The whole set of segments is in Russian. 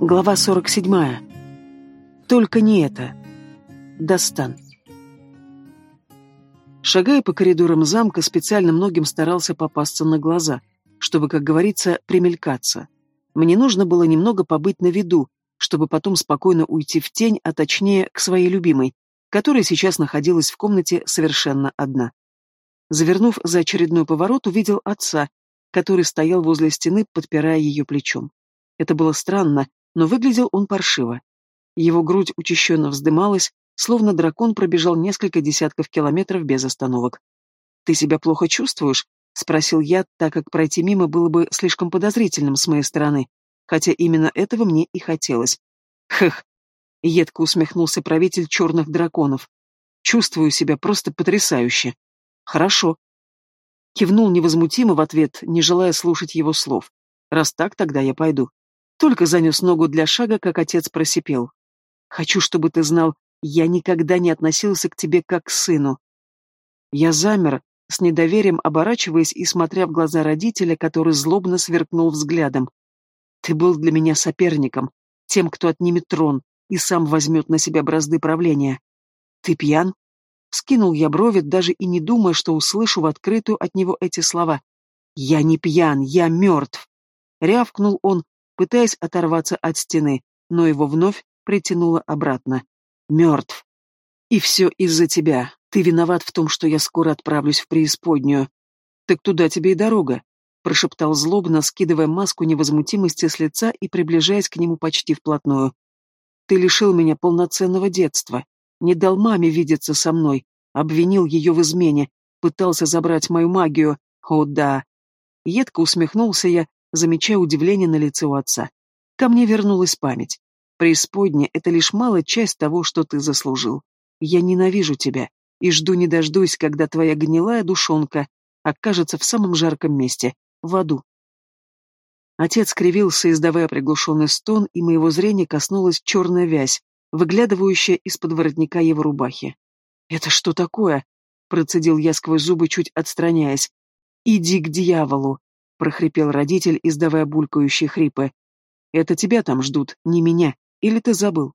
Глава 47. Только не это. Достан. Шагая по коридорам замка, специально многим старался попасться на глаза, чтобы, как говорится, примелькаться. Мне нужно было немного побыть на виду, чтобы потом спокойно уйти в тень, а точнее к своей любимой, которая сейчас находилась в комнате совершенно одна. Завернув за очередной поворот, увидел отца, который стоял возле стены, подпирая ее плечом. Это было странно, но выглядел он паршиво. Его грудь учащенно вздымалась, словно дракон пробежал несколько десятков километров без остановок. «Ты себя плохо чувствуешь?» — спросил я, так как пройти мимо было бы слишком подозрительным с моей стороны, хотя именно этого мне и хотелось. «Хх!» — едко усмехнулся правитель черных драконов. «Чувствую себя просто потрясающе». «Хорошо». Кивнул невозмутимо в ответ, не желая слушать его слов. «Раз так, тогда я пойду». Только занес ногу для шага, как отец просипел. «Хочу, чтобы ты знал, я никогда не относился к тебе как к сыну». Я замер, с недоверием оборачиваясь и смотря в глаза родителя, который злобно сверкнул взглядом. «Ты был для меня соперником, тем, кто отнимет трон и сам возьмет на себя бразды правления. Ты пьян?» Скинул я брови, даже и не думая, что услышу в открытую от него эти слова. «Я не пьян, я мертв!» Рявкнул он, пытаясь оторваться от стены, но его вновь притянуло обратно. Мертв. И все из-за тебя. Ты виноват в том, что я скоро отправлюсь в преисподнюю. Так туда тебе и дорога, прошептал злобно, скидывая маску невозмутимости с лица и приближаясь к нему почти вплотную. Ты лишил меня полноценного детства, не дал маме видеться со мной, обвинил ее в измене, пытался забрать мою магию. О да. Едко усмехнулся я, замечая удивление на лице у отца. Ко мне вернулась память. Преисподня — это лишь малая часть того, что ты заслужил. Я ненавижу тебя и жду не дождусь, когда твоя гнилая душонка окажется в самом жарком месте — в аду. Отец кривился, издавая приглушенный стон, и моего зрения коснулась черная вязь, выглядывающая из-под воротника его рубахи. «Это что такое?» — процедил я сквозь зубы, чуть отстраняясь. «Иди к дьяволу!» — прохрипел родитель, издавая булькающие хрипы. «Это тебя там ждут, не меня. Или ты забыл?»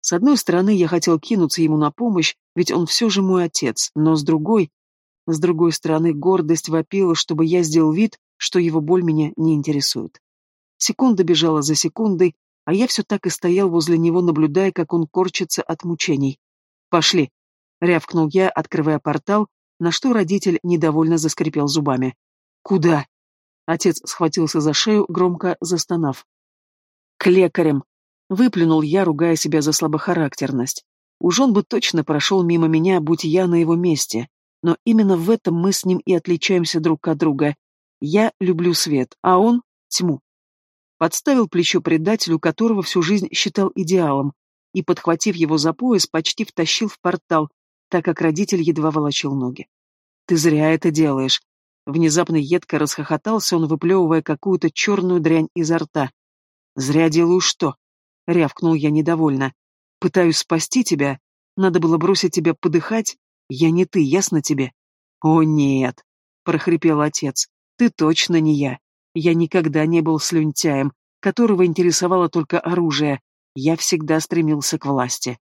С одной стороны, я хотел кинуться ему на помощь, ведь он все же мой отец, но с другой... С другой стороны, гордость вопила, чтобы я сделал вид, что его боль меня не интересует. Секунда бежала за секундой, а я все так и стоял возле него, наблюдая, как он корчится от мучений. «Пошли!» — рявкнул я, открывая портал, на что родитель недовольно заскрипел зубами. «Куда?» Отец схватился за шею, громко застонав. «К лекарям!» Выплюнул я, ругая себя за слабохарактерность. Уж он бы точно прошел мимо меня, будь я на его месте. Но именно в этом мы с ним и отличаемся друг от друга. Я люблю свет, а он — тьму. Подставил плечо предателю, которого всю жизнь считал идеалом, и, подхватив его за пояс, почти втащил в портал, так как родитель едва волочил ноги. «Ты зря это делаешь», Внезапно едко расхохотался он, выплевывая какую-то черную дрянь изо рта. «Зря делаю что?» — рявкнул я недовольно. «Пытаюсь спасти тебя. Надо было бросить тебя подыхать. Я не ты, ясно тебе?» «О, нет!» — прохрипел отец. «Ты точно не я. Я никогда не был слюнтяем, которого интересовало только оружие. Я всегда стремился к власти».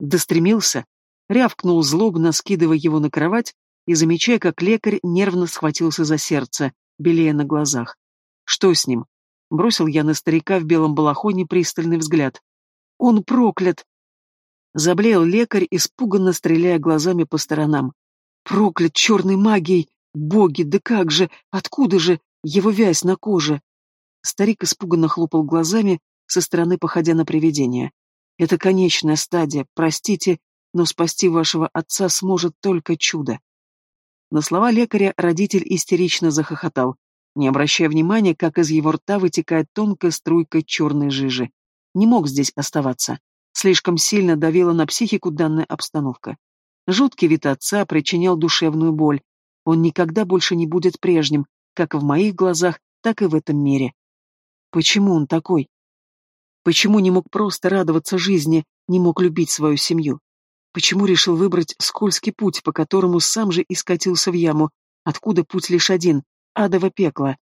«Достремился?» — рявкнул злобно, скидывая его на кровать и замечая, как лекарь нервно схватился за сердце, белее на глазах. «Что с ним?» Бросил я на старика в белом балахоне пристальный взгляд. «Он проклят!» Заблеял лекарь, испуганно стреляя глазами по сторонам. «Проклят черной магией! Боги, да как же! Откуда же? Его вязь на коже!» Старик испуганно хлопал глазами, со стороны походя на привидение. «Это конечная стадия, простите, но спасти вашего отца сможет только чудо». На слова лекаря родитель истерично захохотал, не обращая внимания, как из его рта вытекает тонкая струйка черной жижи. Не мог здесь оставаться. Слишком сильно давила на психику данная обстановка. Жуткий вид отца причинял душевную боль. Он никогда больше не будет прежним, как в моих глазах, так и в этом мире. Почему он такой? Почему не мог просто радоваться жизни, не мог любить свою семью? Почему решил выбрать скользкий путь, по которому сам же и скатился в яму? Откуда путь лишь один — адово пекло?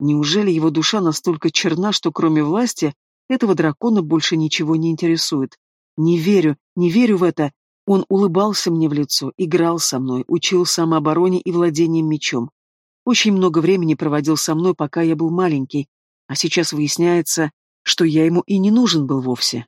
Неужели его душа настолько черна, что кроме власти этого дракона больше ничего не интересует? Не верю, не верю в это. Он улыбался мне в лицо, играл со мной, учил самообороне и владением мечом. Очень много времени проводил со мной, пока я был маленький, а сейчас выясняется, что я ему и не нужен был вовсе.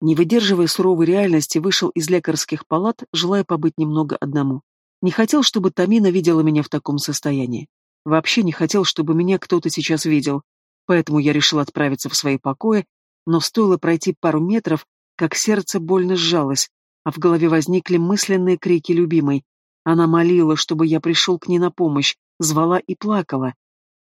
Не выдерживая суровой реальности, вышел из лекарских палат, желая побыть немного одному. Не хотел, чтобы Тамина видела меня в таком состоянии. Вообще не хотел, чтобы меня кто-то сейчас видел. Поэтому я решил отправиться в свои покои, но стоило пройти пару метров, как сердце больно сжалось, а в голове возникли мысленные крики любимой. Она молила, чтобы я пришел к ней на помощь, звала и плакала.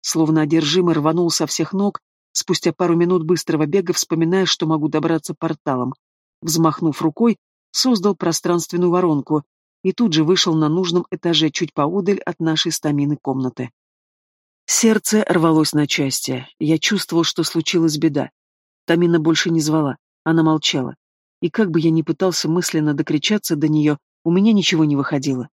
Словно одержимый рванул со всех ног, спустя пару минут быстрого бега вспоминая, что могу добраться порталом. Взмахнув рукой, создал пространственную воронку и тут же вышел на нужном этаже чуть поодаль от нашей стамины комнаты. Сердце рвалось на части. Я чувствовал, что случилась беда. Тамина больше не звала, она молчала. И как бы я ни пытался мысленно докричаться до нее, у меня ничего не выходило.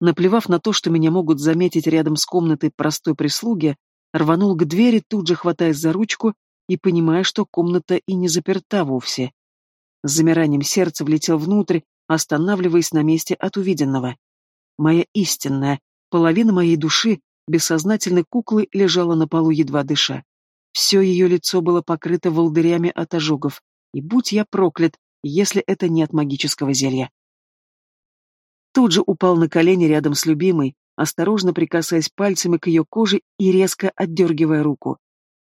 Наплевав на то, что меня могут заметить рядом с комнатой простой прислуги, рванул к двери, тут же хватаясь за ручку и понимая, что комната и не заперта вовсе. С замиранием сердца влетел внутрь, останавливаясь на месте от увиденного. Моя истинная, половина моей души, бессознательной куклы, лежала на полу, едва дыша. Все ее лицо было покрыто волдырями от ожогов, и будь я проклят, если это не от магического зелья. Тут же упал на колени рядом с любимой, осторожно прикасаясь пальцами к ее коже и резко отдергивая руку.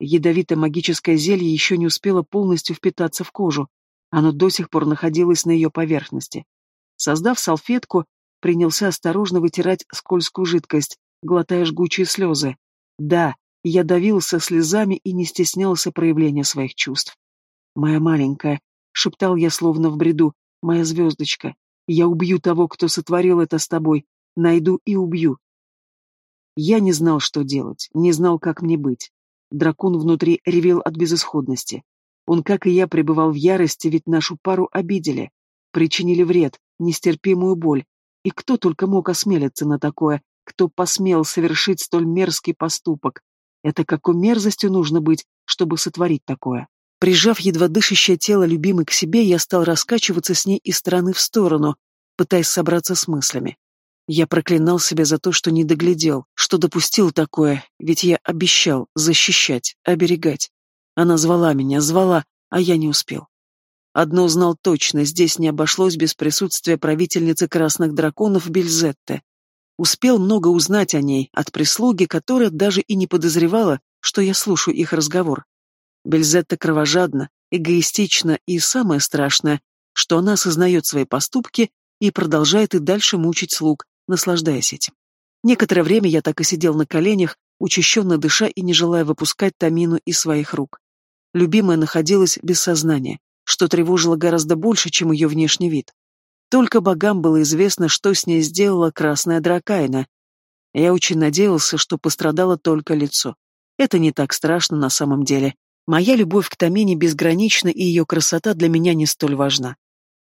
Ядовито-магическое зелье еще не успело полностью впитаться в кожу, оно до сих пор находилось на ее поверхности. Создав салфетку, принялся осторожно вытирать скользкую жидкость, глотая жгучие слезы. Да, я давился слезами и не стеснялся проявления своих чувств. «Моя маленькая», — шептал я словно в бреду, — «моя звездочка, я убью того, кто сотворил это с тобой, найду и убью». Я не знал, что делать, не знал, как мне быть. Дракон внутри ревел от безысходности. Он, как и я, пребывал в ярости, ведь нашу пару обидели, причинили вред, нестерпимую боль. И кто только мог осмелиться на такое, кто посмел совершить столь мерзкий поступок. Это какой мерзостью нужно быть, чтобы сотворить такое? Прижав едва дышащее тело любимой к себе, я стал раскачиваться с ней из стороны в сторону, пытаясь собраться с мыслями. Я проклинал себя за то, что не доглядел, что допустил такое, ведь я обещал защищать, оберегать. Она звала меня, звала, а я не успел. Одно знал точно, здесь не обошлось без присутствия правительницы красных драконов Бельзетте. Успел много узнать о ней от прислуги, которая даже и не подозревала, что я слушаю их разговор. Бельзетта кровожадна, эгоистична и, самое страшное, что она осознает свои поступки и продолжает и дальше мучить слуг, наслаждаясь этим. Некоторое время я так и сидел на коленях, учащенно дыша и не желая выпускать Тамину из своих рук. Любимая находилась без сознания, что тревожило гораздо больше, чем ее внешний вид. Только богам было известно, что с ней сделала красная дракайна. Я очень надеялся, что пострадало только лицо. Это не так страшно на самом деле. Моя любовь к Тамине безгранична, и ее красота для меня не столь важна.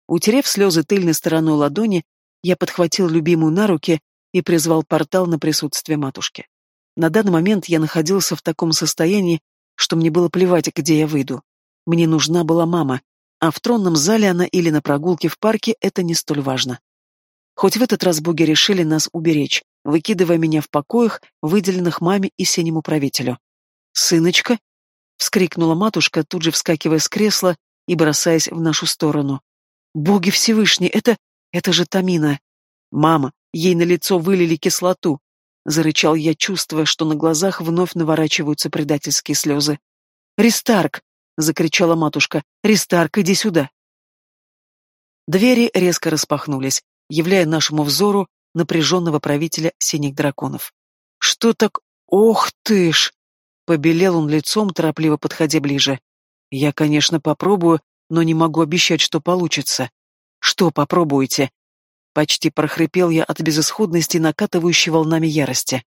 Утерев слезы тыльной стороной ладони, я подхватил любимую на руки и призвал портал на присутствие матушки. На данный момент я находился в таком состоянии, что мне было плевать, где я выйду. Мне нужна была мама, а в тронном зале она или на прогулке в парке это не столь важно. Хоть в этот раз боги решили нас уберечь, выкидывая меня в покоях, выделенных маме и синему правителю. «Сыночка!» — вскрикнула матушка, тут же вскакивая с кресла и бросаясь в нашу сторону. «Боги Всевышние, это... это же Тамина!» «Мама, ей на лицо вылили кислоту!» — зарычал я, чувствуя, что на глазах вновь наворачиваются предательские слезы. «Ристарк!» закричала матушка. «Ристарк, иди сюда!» Двери резко распахнулись, являя нашему взору напряженного правителя синих драконов. «Что так? Ох ты ж!» Побелел он лицом, торопливо подходя ближе. «Я, конечно, попробую, но не могу обещать, что получится». «Что попробуете?» Почти прохрипел я от безысходности, накатывающей волнами ярости.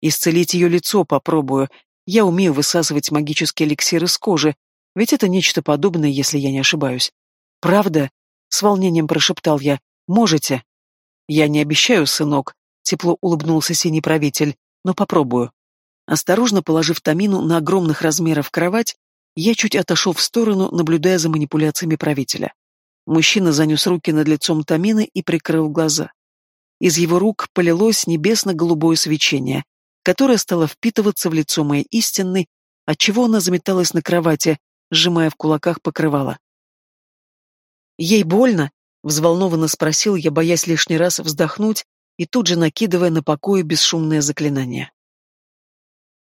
«Исцелить ее лицо попробую. Я умею высасывать магические эликсиры из кожи, ведь это нечто подобное, если я не ошибаюсь. Правда? С волнением прошептал я. Можете? Я не обещаю, сынок, тепло улыбнулся синий правитель, но попробую. Осторожно положив Тамину на огромных размеров кровать, я чуть отошел в сторону, наблюдая за манипуляциями правителя. Мужчина занес руки над лицом Тамины и прикрыл глаза. Из его рук полилось небесно-голубое свечение, которое стало впитываться в лицо моей истинной, отчего она заметалась на кровати, сжимая в кулаках покрывало. «Ей больно?» — взволнованно спросил я, боясь лишний раз вздохнуть и тут же накидывая на покое бесшумное заклинание.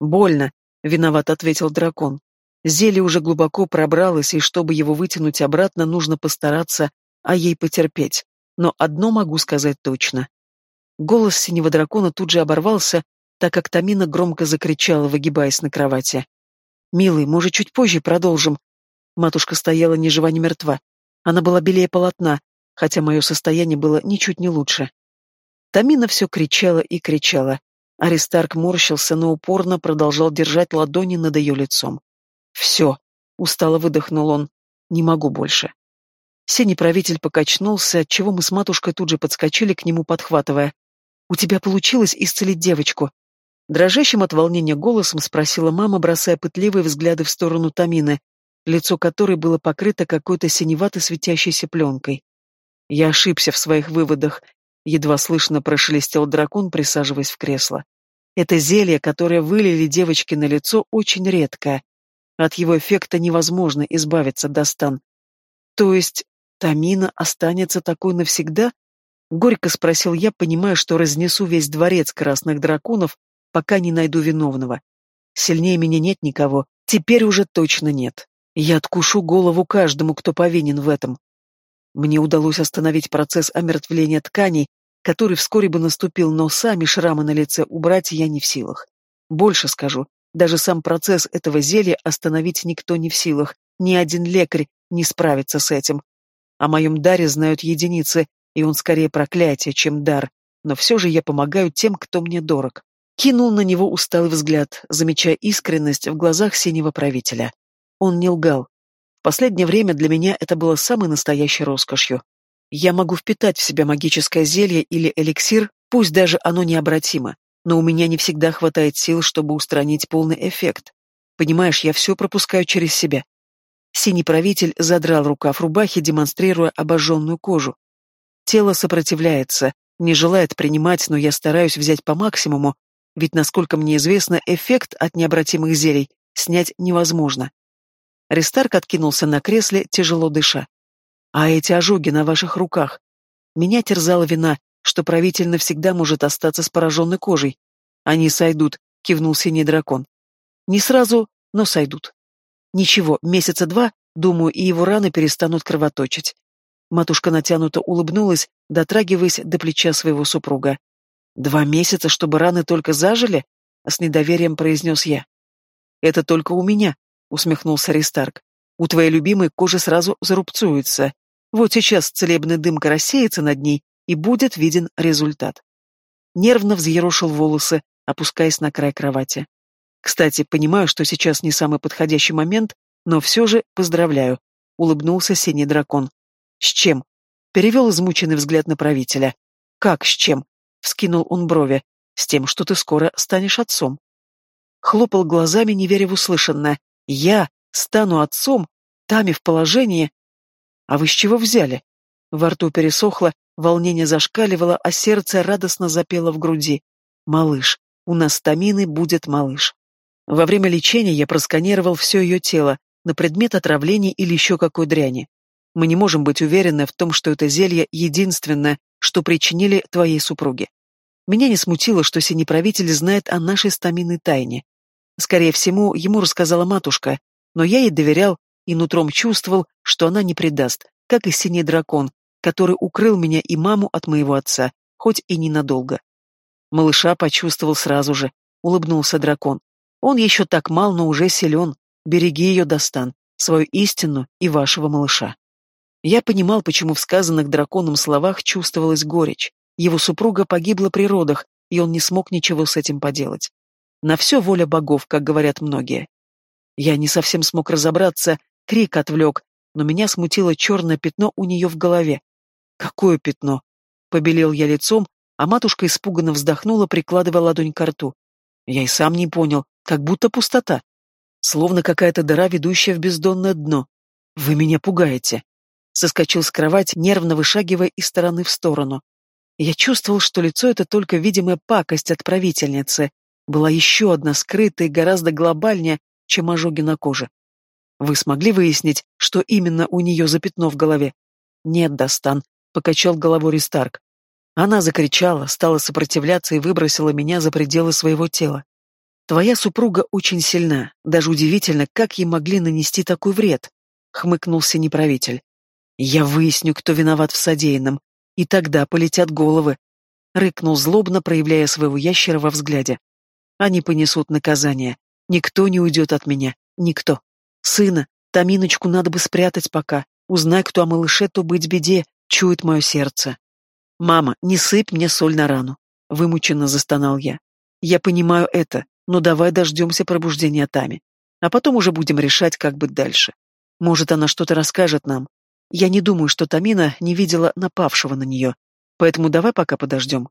«Больно», — виноват ответил дракон. Зелье уже глубоко пробралось, и чтобы его вытянуть обратно, нужно постараться, а ей потерпеть. Но одно могу сказать точно. Голос синего дракона тут же оборвался, так как Тамина громко закричала, выгибаясь на кровати. «Милый, может, чуть позже продолжим?» Матушка стояла ни жива, ни мертва. Она была белее полотна, хотя мое состояние было ничуть не лучше. Тамина все кричала и кричала. Аристарк морщился, но упорно продолжал держать ладони над ее лицом. «Все», — устало выдохнул он, — «не могу больше». Синий правитель покачнулся, отчего мы с матушкой тут же подскочили к нему, подхватывая. «У тебя получилось исцелить девочку?» Дрожащим от волнения голосом спросила мама, бросая пытливые взгляды в сторону Тамины, лицо которой было покрыто какой-то синевато светящейся пленкой. Я ошибся в своих выводах, едва слышно прошелестел дракон, присаживаясь в кресло. Это зелье, которое вылили девочке на лицо, очень редкое. От его эффекта невозможно избавиться, Достан. То есть Тамина останется такой навсегда? Горько спросил я, понимая, что разнесу весь дворец красных драконов, пока не найду виновного. Сильнее меня нет никого, теперь уже точно нет. Я откушу голову каждому, кто повинен в этом. Мне удалось остановить процесс омертвления тканей, который вскоре бы наступил, но сами шрамы на лице убрать я не в силах. Больше скажу, даже сам процесс этого зелья остановить никто не в силах, ни один лекарь не справится с этим. О моем даре знают единицы, и он скорее проклятие, чем дар, но все же я помогаю тем, кто мне дорог. Кинул на него усталый взгляд, замечая искренность в глазах синего правителя. Он не лгал. В последнее время для меня это было самой настоящей роскошью. Я могу впитать в себя магическое зелье или эликсир, пусть даже оно необратимо, но у меня не всегда хватает сил, чтобы устранить полный эффект. Понимаешь, я все пропускаю через себя. Синий правитель задрал рукав рубахи, демонстрируя обожженную кожу. Тело сопротивляется, не желает принимать, но я стараюсь взять по максимуму, ведь, насколько мне известно, эффект от необратимых зелий снять невозможно. Рестарк откинулся на кресле, тяжело дыша. «А эти ожоги на ваших руках? Меня терзала вина, что правитель навсегда может остаться с пораженной кожей. Они сойдут», — кивнул синий дракон. «Не сразу, но сойдут. Ничего, месяца два, думаю, и его раны перестанут кровоточить». Матушка натянуто улыбнулась, дотрагиваясь до плеча своего супруга. «Два месяца, чтобы раны только зажили?» — с недоверием произнес я. «Это только у меня», — усмехнулся Ристарк. «У твоей любимой кожа сразу зарубцуется. Вот сейчас целебная дымка рассеется над ней, и будет виден результат». Нервно взъерошил волосы, опускаясь на край кровати. «Кстати, понимаю, что сейчас не самый подходящий момент, но все же поздравляю», — улыбнулся синий дракон. «С чем?» — перевел измученный взгляд на правителя. «Как с чем?» — вскинул он брови. «С тем, что ты скоро станешь отцом». Хлопал глазами, не веря в услышанное. «Я стану отцом? Тами в положении?» «А вы с чего взяли?» Во рту пересохло, волнение зашкаливало, а сердце радостно запело в груди. «Малыш, у нас с Таминой будет малыш». Во время лечения я просканировал все ее тело на предмет отравления или еще какой дряни. Мы не можем быть уверены в том, что это зелье единственное, что причинили твоей супруге. Меня не смутило, что синий правитель знает о нашей стаминной тайне. Скорее всего, ему рассказала матушка, но я ей доверял и нутром чувствовал, что она не предаст, как и синий дракон, который укрыл меня и маму от моего отца, хоть и ненадолго. Малыша почувствовал сразу же, улыбнулся дракон. Он еще так мал, но уже силен. Береги ее, Достан, свою истину и вашего малыша. Я понимал, почему в сказанных драконом словах чувствовалась горечь. Его супруга погибла при родах, и он не смог ничего с этим поделать. На все воля богов, как говорят многие. Я не совсем смог разобраться, крик отвлек, но меня смутило черное пятно у нее в голове. Какое пятно? Побелел я лицом, а матушка испуганно вздохнула, прикладывая ладонь к рту. Я и сам не понял, как будто пустота. Словно какая-то дыра, ведущая в бездонное дно. Вы меня пугаете. Соскочил с кровати, нервно вышагивая из стороны в сторону. Я чувствовал, что лицо — это только видимая пакость от правительницы. Была еще одна скрытая и гораздо глобальнее, чем ожоги на коже. Вы смогли выяснить, что именно у нее за пятно в голове? Нет, Достан, — покачал головой Ристарк. Она закричала, стала сопротивляться и выбросила меня за пределы своего тела. Твоя супруга очень сильна, даже удивительно, как ей могли нанести такой вред, — хмыкнулся неправитель. Я выясню, кто виноват в содеянном, и тогда полетят головы, — рыкнул злобно, проявляя своего ящера во взгляде. Они понесут наказание. Никто не уйдет от меня, никто. Сына, Таминочку надо бы спрятать пока. Узнай, кто о малыше, то быть беде, чует мое сердце. «Мама, не сыпь мне соль на рану», — вымученно застонал я. «Я понимаю это, но давай дождемся пробуждения Тами. А потом уже будем решать, как быть дальше. Может, она что-то расскажет нам. Я не думаю, что Тамина не видела напавшего на нее, поэтому давай пока подождем.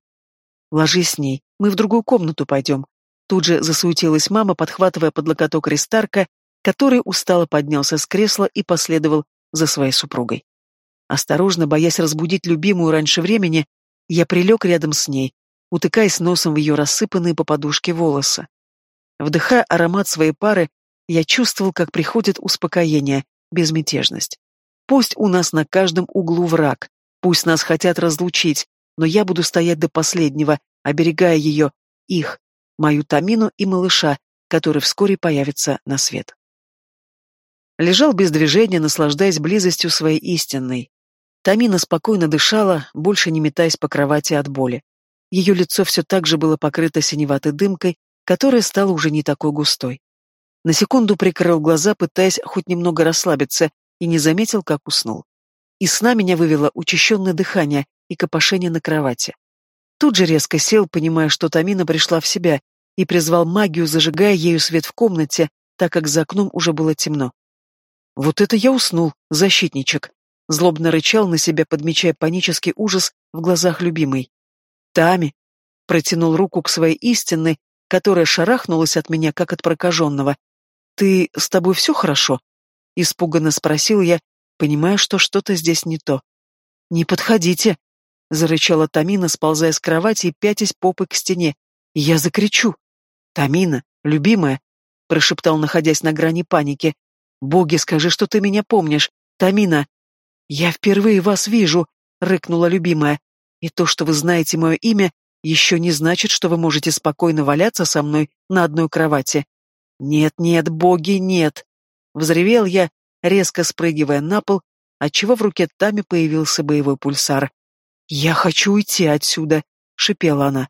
Ложись с ней, мы в другую комнату пойдем». Тут же засуетилась мама, подхватывая под локоток Ристарка, который устало поднялся с кресла и последовал за своей супругой. Осторожно, боясь разбудить любимую раньше времени, я прилег рядом с ней, утыкаясь носом в ее рассыпанные по подушке волосы. Вдыхая аромат своей пары, я чувствовал, как приходит успокоение, безмятежность. Пусть у нас на каждом углу враг, пусть нас хотят разлучить, но я буду стоять до последнего, оберегая ее, их, мою Тамину и малыша, который вскоре появится на свет. Лежал без движения, наслаждаясь близостью своей истинной, Тамина спокойно дышала, больше не метаясь по кровати от боли. Ее лицо все так же было покрыто синеватой дымкой, которая стала уже не такой густой. На секунду прикрыл глаза, пытаясь хоть немного расслабиться, и не заметил, как уснул. Из сна меня вывело учащенное дыхание и копошение на кровати. Тут же резко сел, понимая, что Тамина пришла в себя, и призвал магию, зажигая ею свет в комнате, так как за окном уже было темно. Вот это я уснул, защитничек. Злобно рычал на себя, подмечая панический ужас в глазах любимой. «Тами!» Протянул руку к своей истинной, которая шарахнулась от меня, как от прокаженного. «Ты... с тобой все хорошо?» Испуганно спросил я, понимая, что что-то здесь не то. «Не подходите!» — зарычала Тамина, сползая с кровати и пятясь попой к стене. «Я закричу!» «Тамина, любимая!» — прошептал, находясь на грани паники. «Боги, скажи, что ты меня помнишь! Тамина!» «Я впервые вас вижу», — рыкнула любимая. «И то, что вы знаете мое имя, еще не значит, что вы можете спокойно валяться со мной на одной кровати». «Нет-нет, боги, нет!» — взревел я, резко спрыгивая на пол, отчего в руке Тами появился боевой пульсар. «Я хочу уйти отсюда», — шипела она.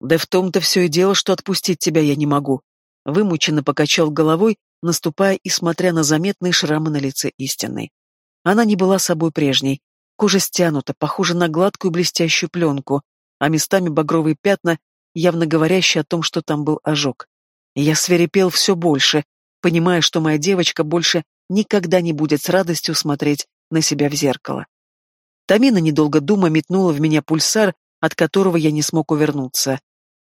«Да в том-то все и дело, что отпустить тебя я не могу». Вымученно покачал головой, наступая и смотря на заметные шрамы на лице истинной. Она не была собой прежней. Кожа стянута, похожа на гладкую блестящую пленку, а местами багровые пятна, явно говорящие о том, что там был ожог. Я свирепел все больше, понимая, что моя девочка больше никогда не будет с радостью смотреть на себя в зеркало. Тамина, недолго дума, метнула в меня пульсар, от которого я не смог увернуться.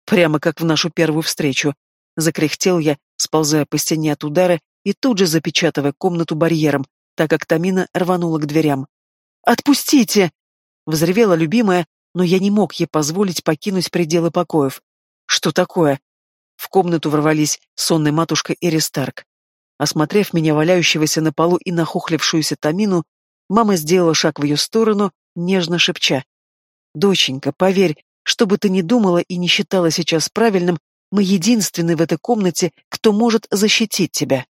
Прямо как в нашу первую встречу. Закряхтел я, сползая по стене от удара и тут же запечатывая комнату барьером, так как Тамина рванула к дверям. «Отпустите!» — взревела любимая, но я не мог ей позволить покинуть пределы покоев. «Что такое?» В комнату ворвались сонная матушка Эристарк. Осмотрев меня, валяющегося на полу и нахохлившуюся Тамину, мама сделала шаг в ее сторону, нежно шепча. «Доченька, поверь, что бы ты ни думала и не считала сейчас правильным, мы единственные в этой комнате, кто может защитить тебя».